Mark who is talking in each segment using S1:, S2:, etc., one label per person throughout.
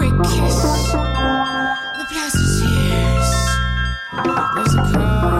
S1: There's a car.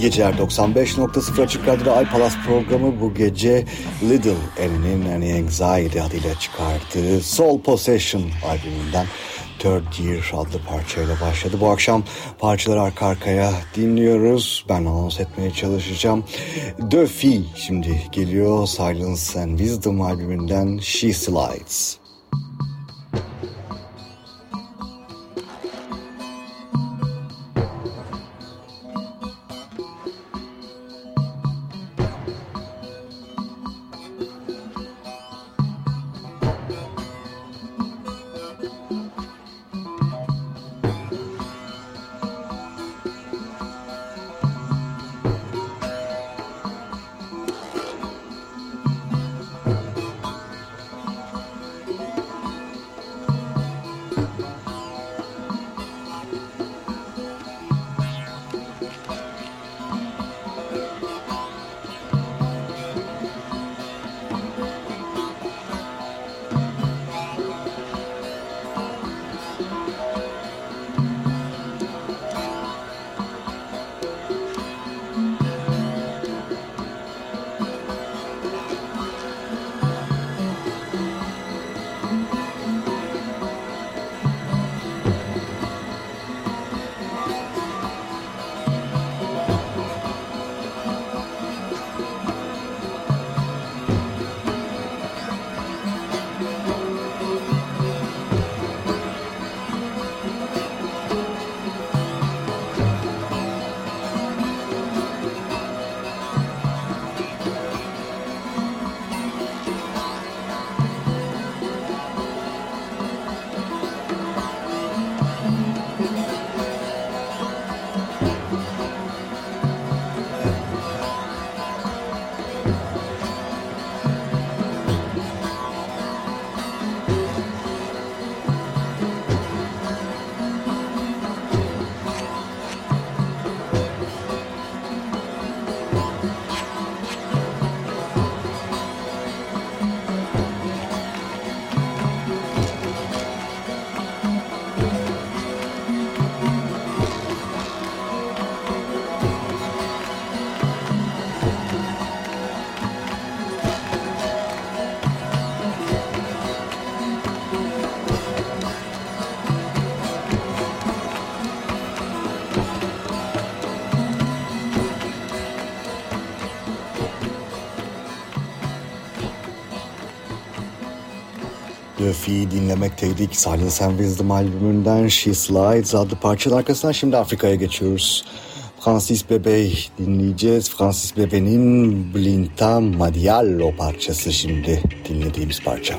S2: İyi geceler 95.0 Açık Radyo'da Ay Palas programı bu gece Little Annie'nin Annie Anxiety adıyla çıkardığı Soul Possession albümünden Third Year adlı parçayla başladı. Bu akşam parçaları arka arkaya dinliyoruz. Ben anons etmeye çalışacağım. Duffy şimdi geliyor Silence and Wisdom albümünden She Slides. Duffy'yi dinlemekteydik. Silence and Wisdom albümünden She Slides adlı parçanın arkasından şimdi Afrika'ya geçiyoruz. Francis Bebey dinleyeceğiz. Francis Bebey'in Blinta Madiallo parçası şimdi dinlediğimiz parça.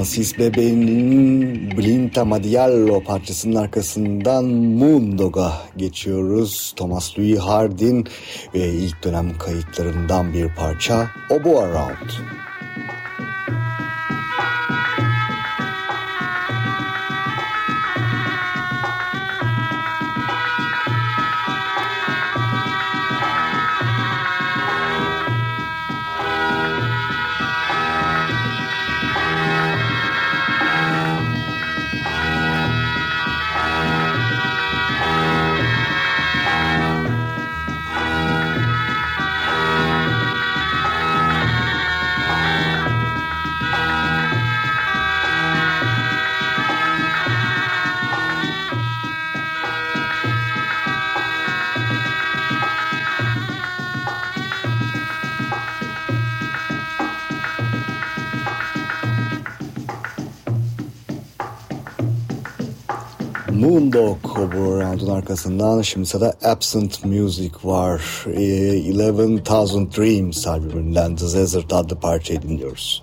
S2: Francis Bebe'nin Blinta Madiallo parçasının arkasından Moondog'a geçiyoruz. Thomas Louis Hardin ve ilk dönem kayıtlarından bir parça Obo Around. Arkasından şimdi sırada Absent Music var. E, Eleven Thousand Dreams albümünden The Desert adlı parçayı dinliyoruz.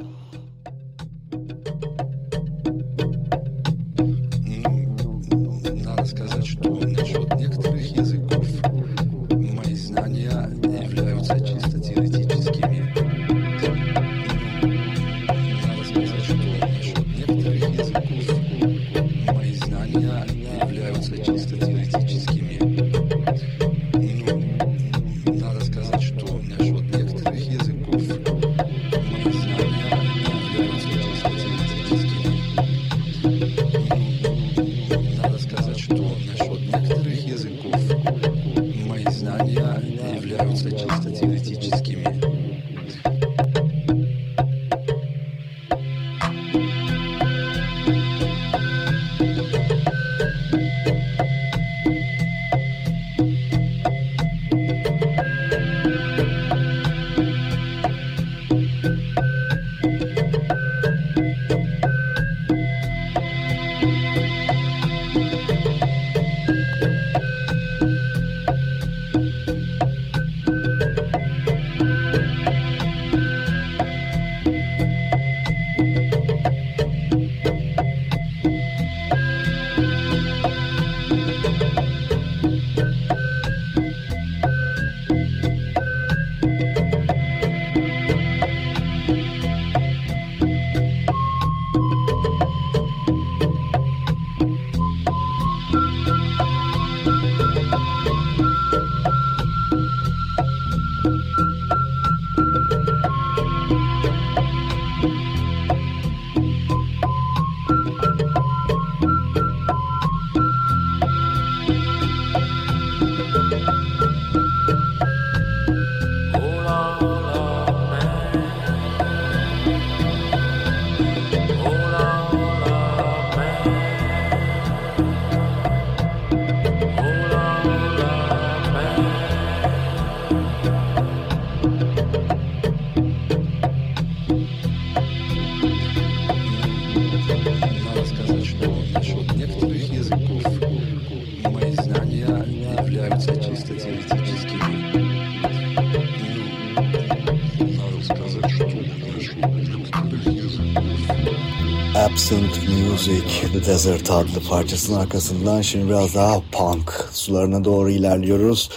S2: Music The Desert adlı parçasının arkasından şimdi biraz daha punk sularına doğru ilerliyoruz.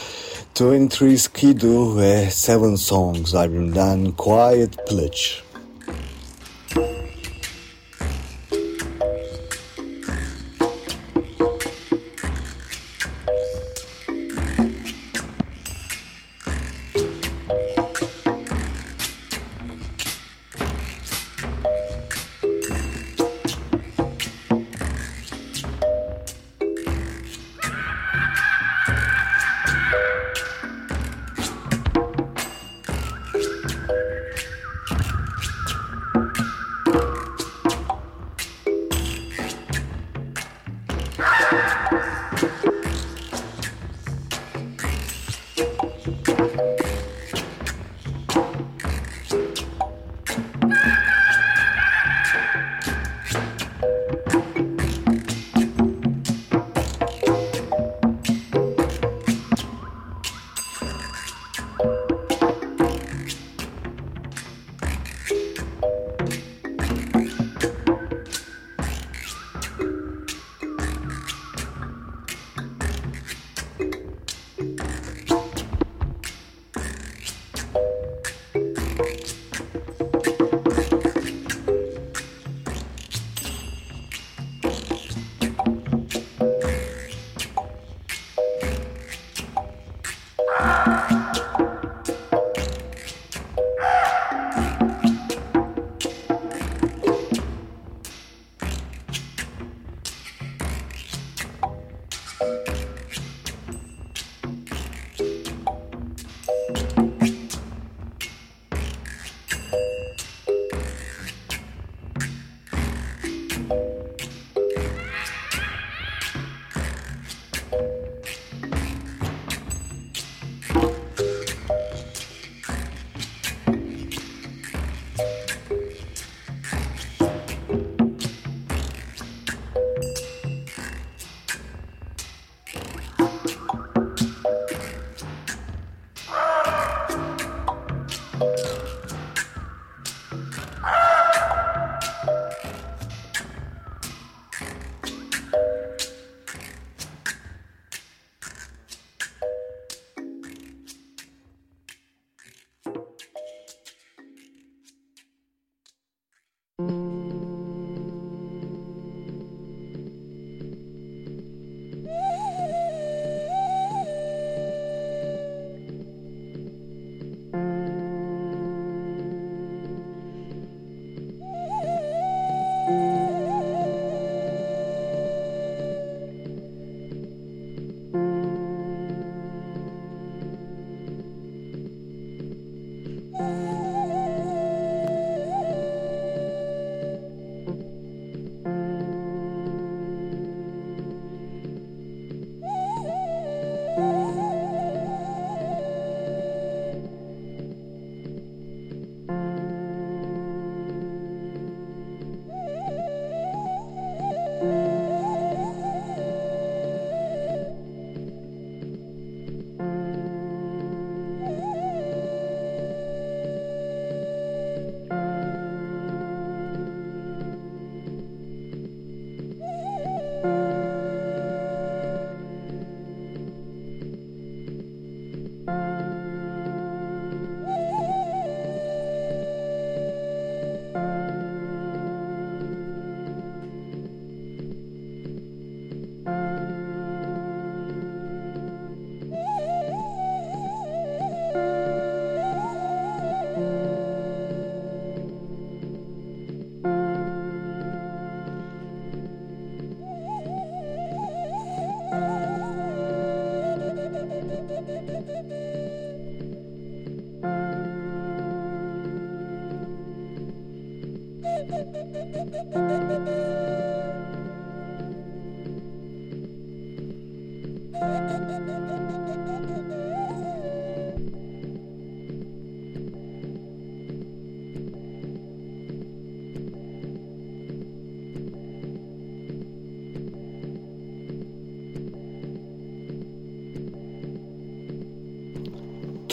S2: 23 Skidoo ve Seven Songs albümünden Quiet Pledge.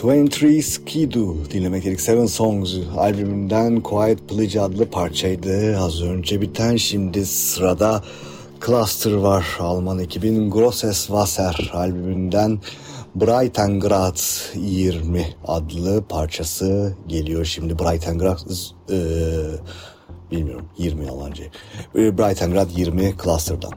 S2: 23 Skidoo dinlemek Seven Songs albümünden Quiet Pledge adlı parçaydı. Az önce biten şimdi sırada Cluster var. Alman ekibin Grosses Wasser albümünden Breitengrad 20 adlı parçası geliyor. Şimdi Breitengrad e, bilmiyorum 20 yalancı. Breitengrad 20 Cluster'dan.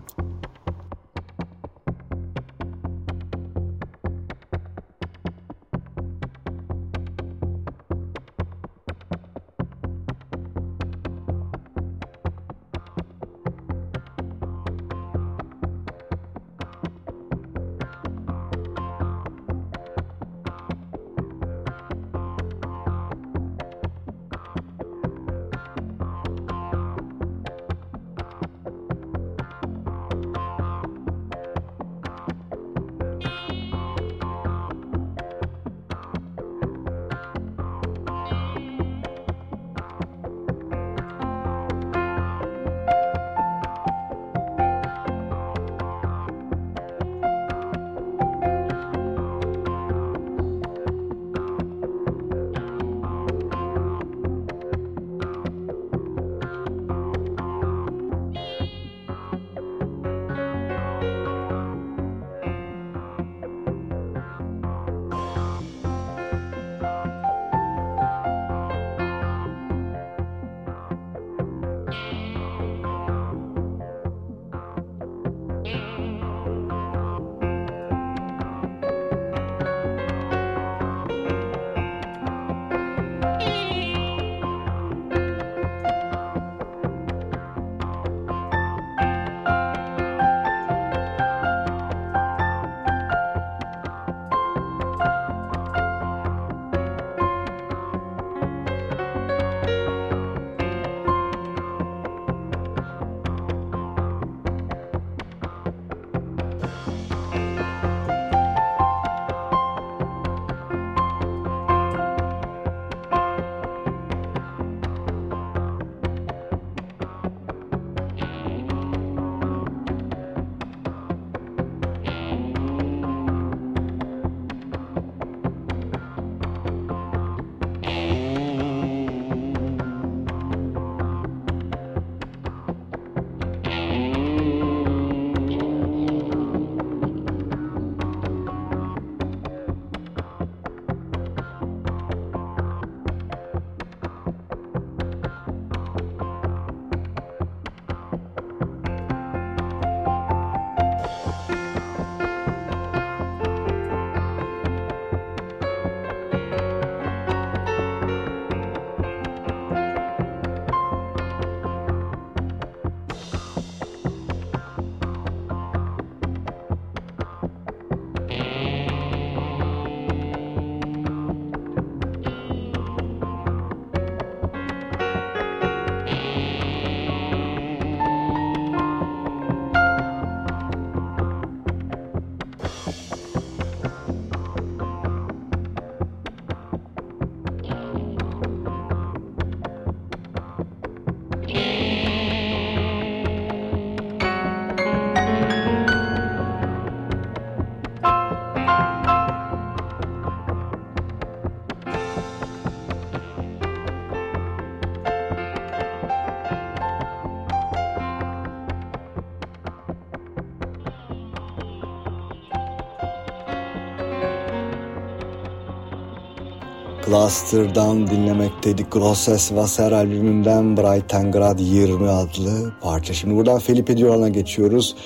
S3: Cluster'dan dinlemekteydik. Grosses Wasser albümünden Breitengrad 20 adlı parça. Şimdi buradan Felipe Duran'a geçiyoruz.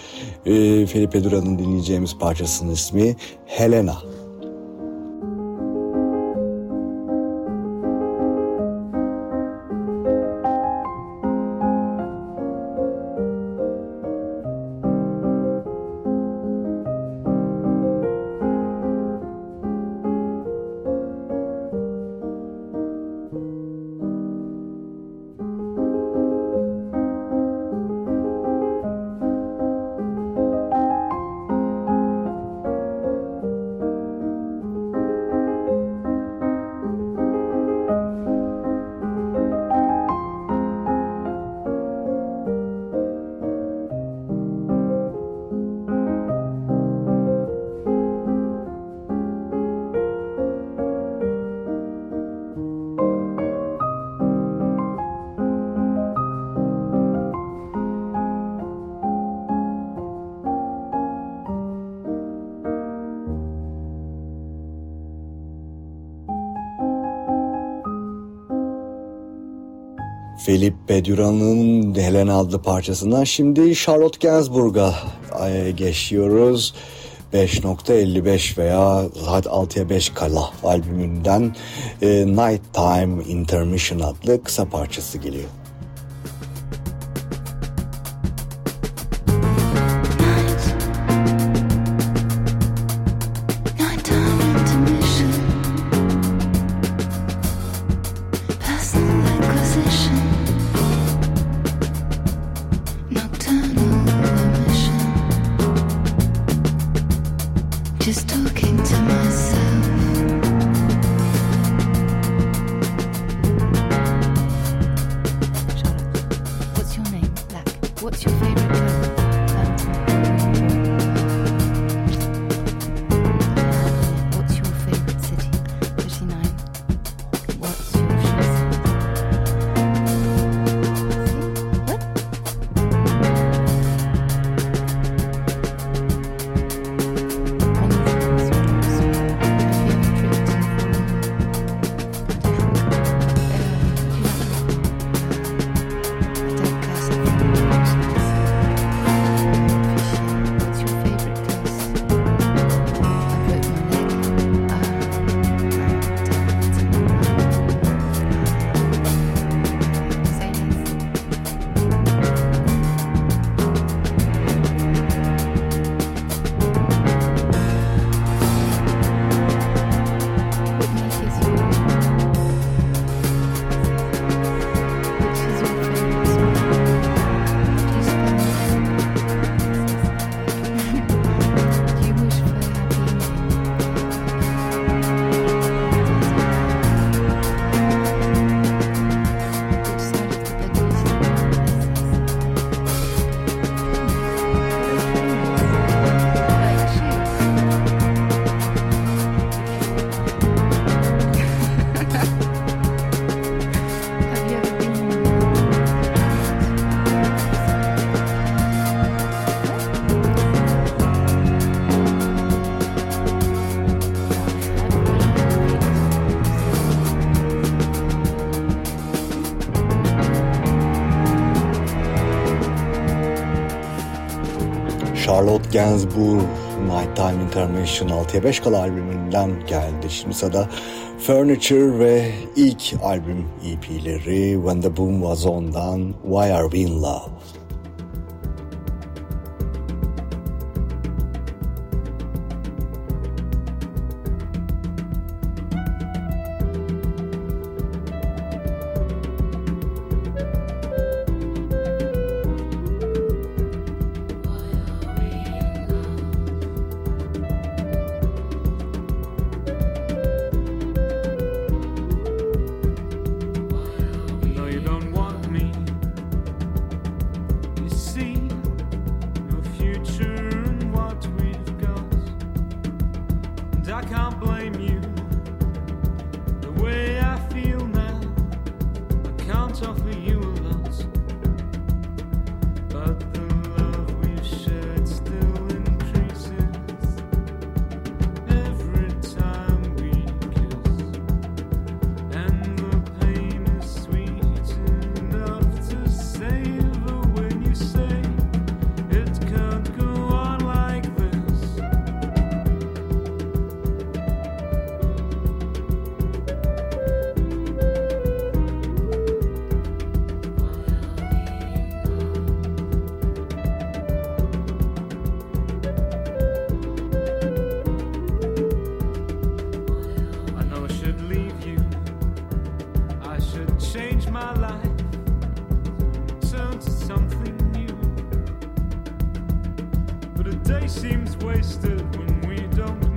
S3: Ee, Felipe Duran'ın dinleyeceğimiz parçasının ismi Helena. Duran'ın Helen adlı parçasından şimdi Charlotte Gainsbourg'a e, geçiyoruz. 5.55 veya saat 6'ya 5 kala albümünden e, Night Time Intermission adlı kısa parçası geliyor. Just to Charlotte Gainsbourg Intermission 6'ya 5 kala albümünden geldi. Şimdi sırada Furniture ve ilk albüm EP'leri When the Boom Was On'dan Why Are We In Love?
S4: day seems wasted when we don't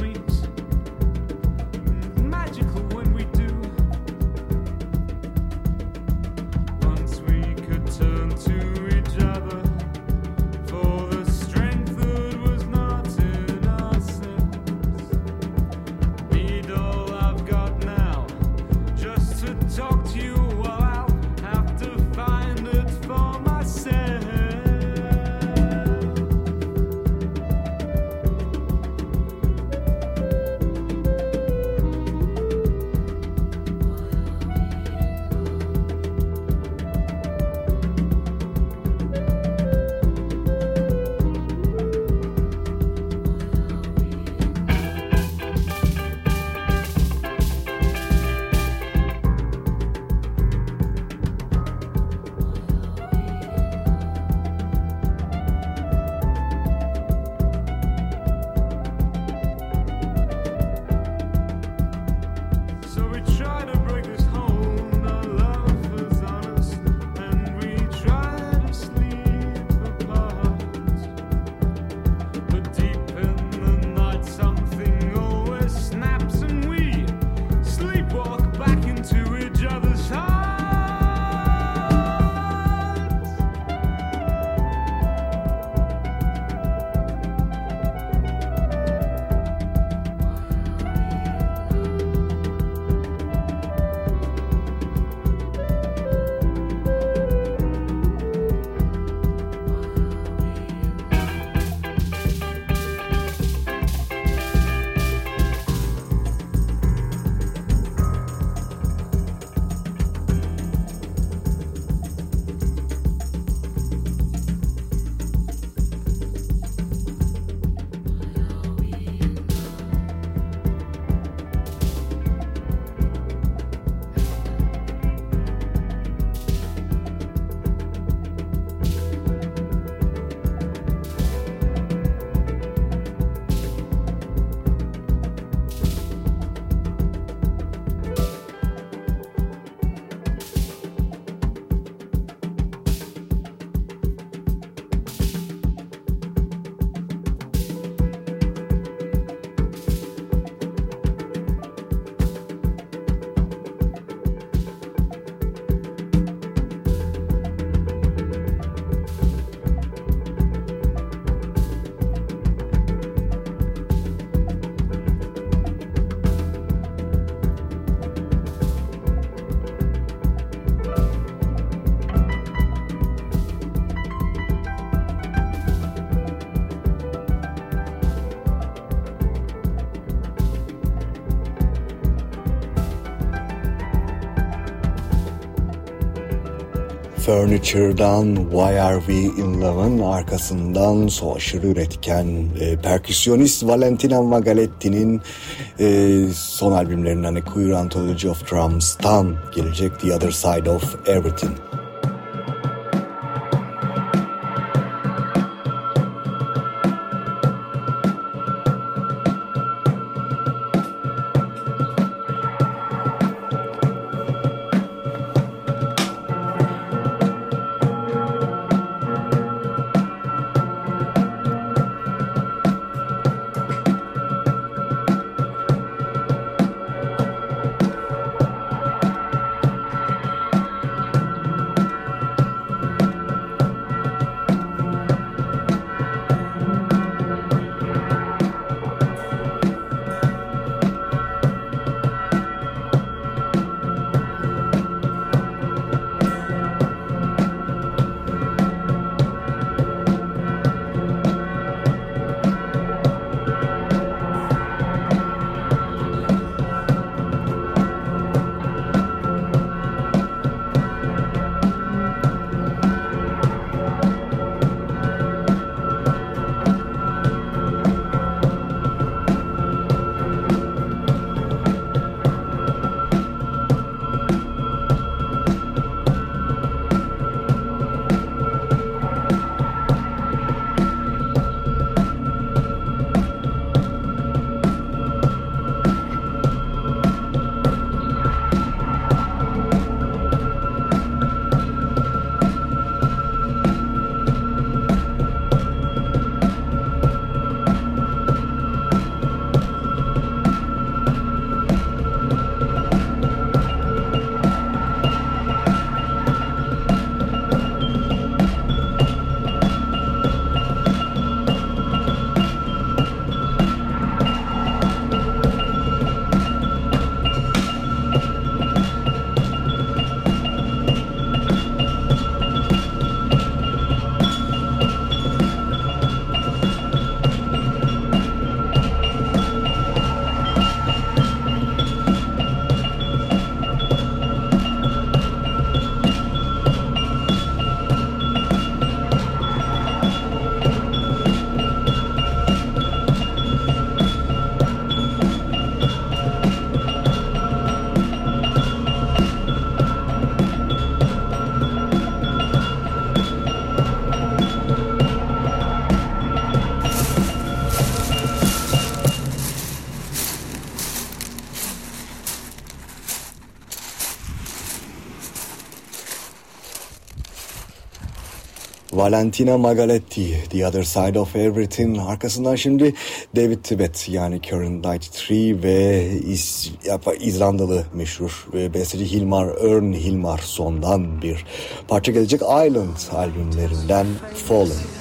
S4: Furniture'dan Why Are We In Love'ın arkasından so aşırı üretken e, perküsyonist Valentina Magaletti'nin e, son albümlerinden A Queer Anthology of Drums'tan gelecek The Other Side of Everything.
S5: Valentina Magaletti, The Other Side of Everything. Arkasından şimdi David Tibet yani Current 93 ve İz, İzlandalı meşhur ve besteci Hilmar Örn Hilmar sondan bir parça gelecek Island albümlerinden Fallen.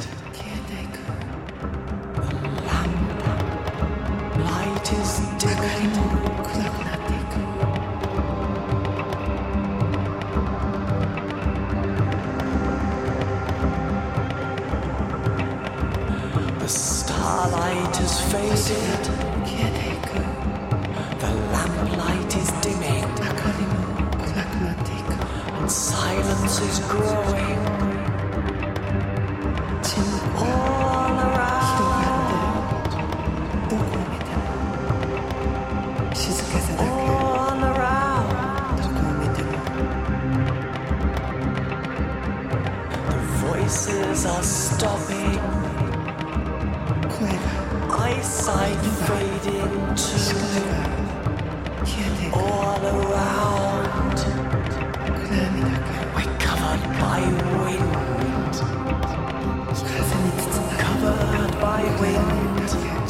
S5: Hilmar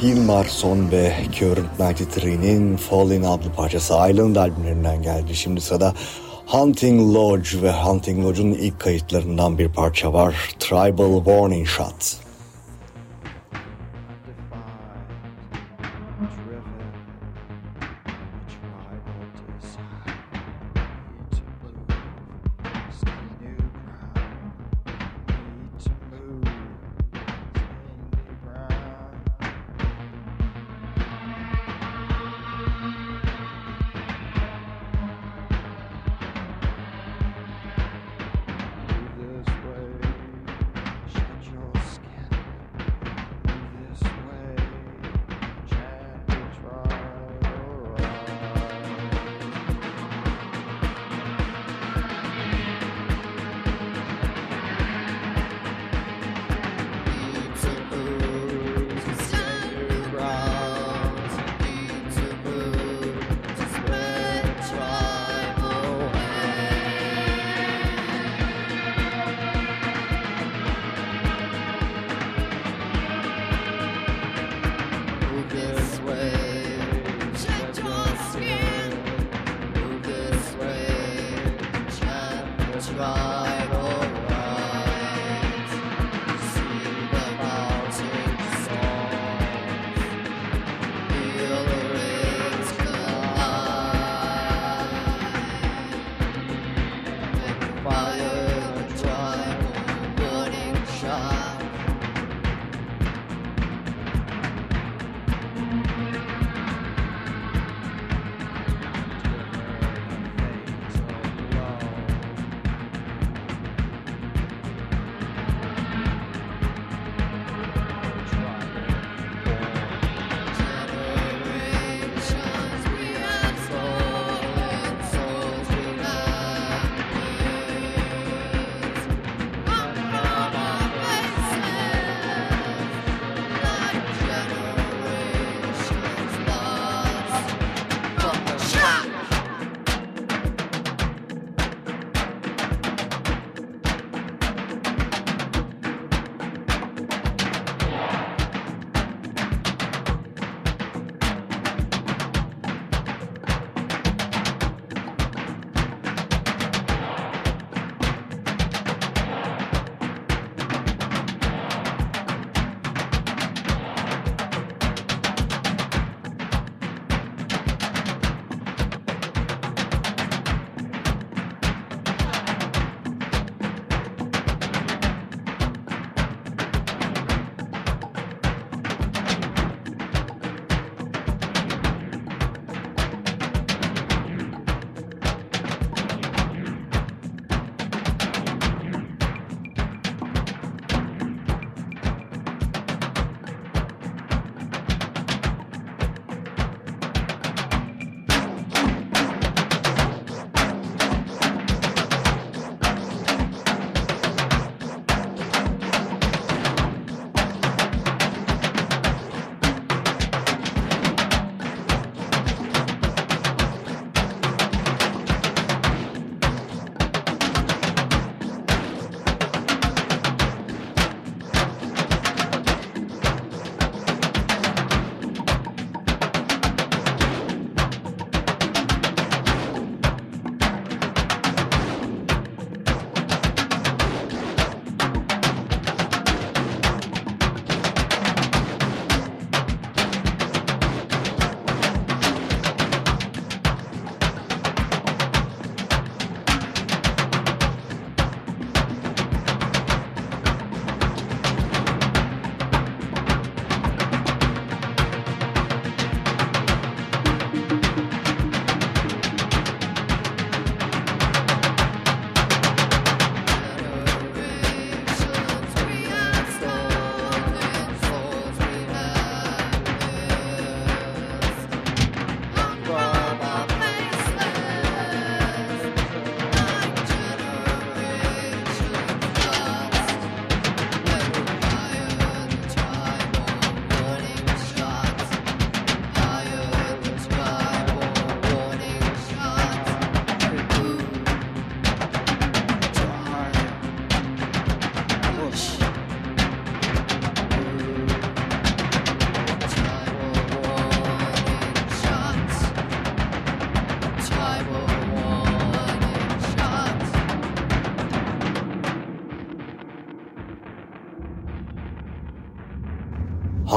S5: Örn, Hilmarson ve Current 93'nin Falling adlı parçası Island albümlerinden geldi. Şimdi sırada Hunting Lodge ve Hunting Lodge'un ilk kayıtlarından bir parça var. Tribal Warning Shot.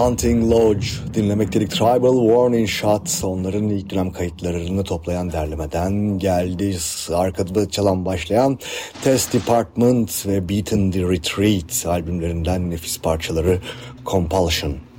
S2: Hunting Lodge dinlemek dedik. Tribal Warning Shots onların ilk dönem kayıtlarını toplayan derlemeden geldi. Arkada çalan başlayan Test Department ve Beaten the Retreat albümlerinden nefis parçaları Compulsion.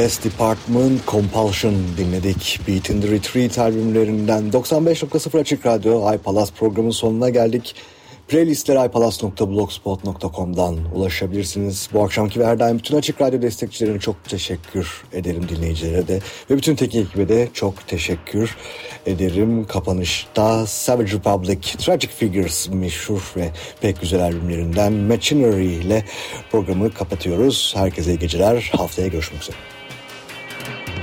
S2: Test Department Compulsion dinledik. Beat in the Retreat albümlerinden 95.0 Açık Radyo iPalas programın sonuna geldik. Playlistlere ipalas.blogspot.com'dan ulaşabilirsiniz. Bu akşamki ve her daim bütün Açık Radyo destekçilerine çok teşekkür ederim dinleyicilere de. Ve bütün teknik ekibe de çok teşekkür ederim. Kapanışta Savage Republic Tragic Figures meşhur ve pek güzel albümlerinden Machinery ile programı kapatıyoruz. Herkese iyi geceler. Haftaya görüşmek üzere.
S4: iPalas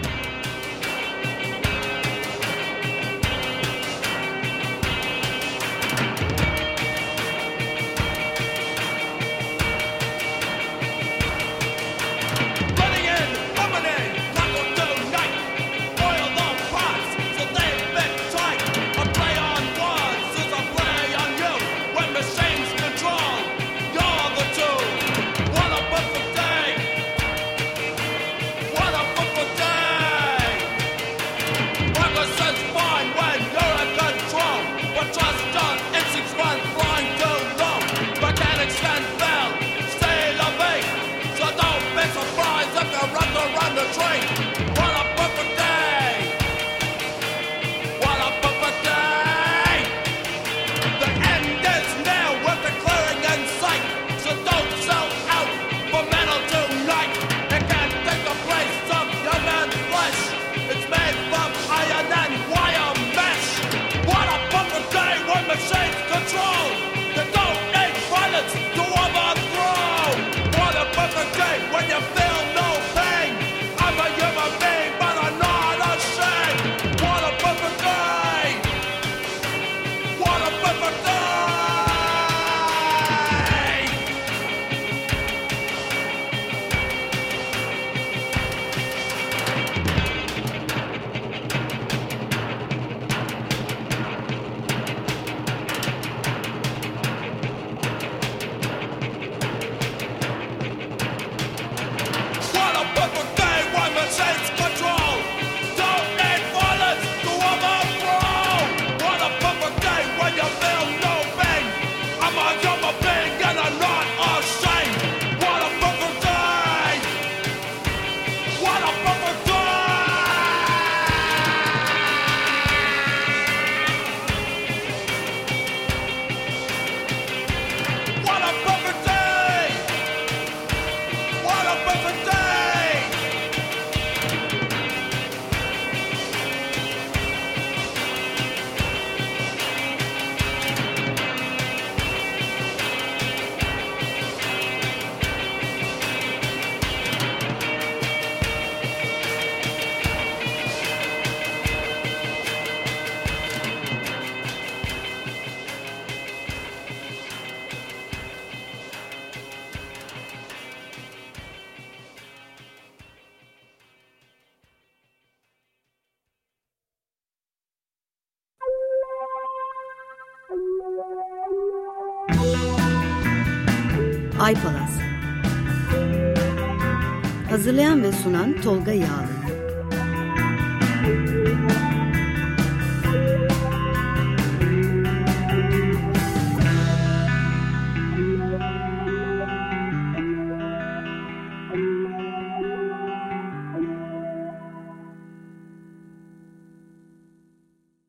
S4: sunan Tolga Yağlı